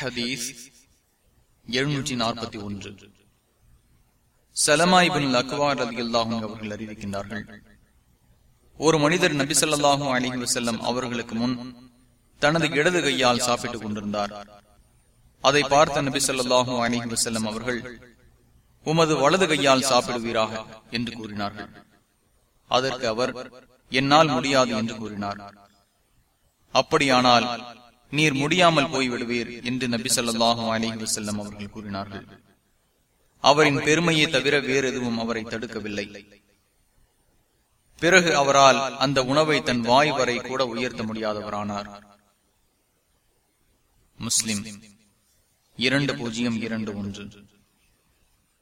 ஹதீஸ் எழுநூற்றி நாற்பத்தி ஒன்று. சலமாயிபின் அக்வார் அலி அல்லாஹும் அவர்கள் அறிவிக்கின்றார்கள். ஒரு மனிதர் நபி சொல்லாஹும் அலி வசல்லம் அவர்களுக்கு முன் தனது இடது கையால் சாப்பிட்டுக் கொண்டிருந்தார். அதை பார்த்த நபி சொல்லாஹும் அலி வசல்லம் அவர்கள் உமது வலது கையால் சாப்பிடுவீராக? என்று கூறினார்கள். அதற்கு அவர் என்னால் முடியாது என்று கூறினார். அப்படியானால் நீர் முடியாமல் போய்விடுவீர் என்று நபி ஸல்லல்லாஹு அலைஹி வசல்லம் அவர்கள் கூறினார்கள். அவரின் பெருமையை தவிர வேறு எதுவும் அவரை தடுக்கவில்லை. பிறகு அவரால் அந்த உணவை தன் வாய் வரை கூட உயர்த்த முடியாதவரானார். முஸ்லிம் இரண்டு பூஜ்ஜியம் இரண்டு ஒன்று.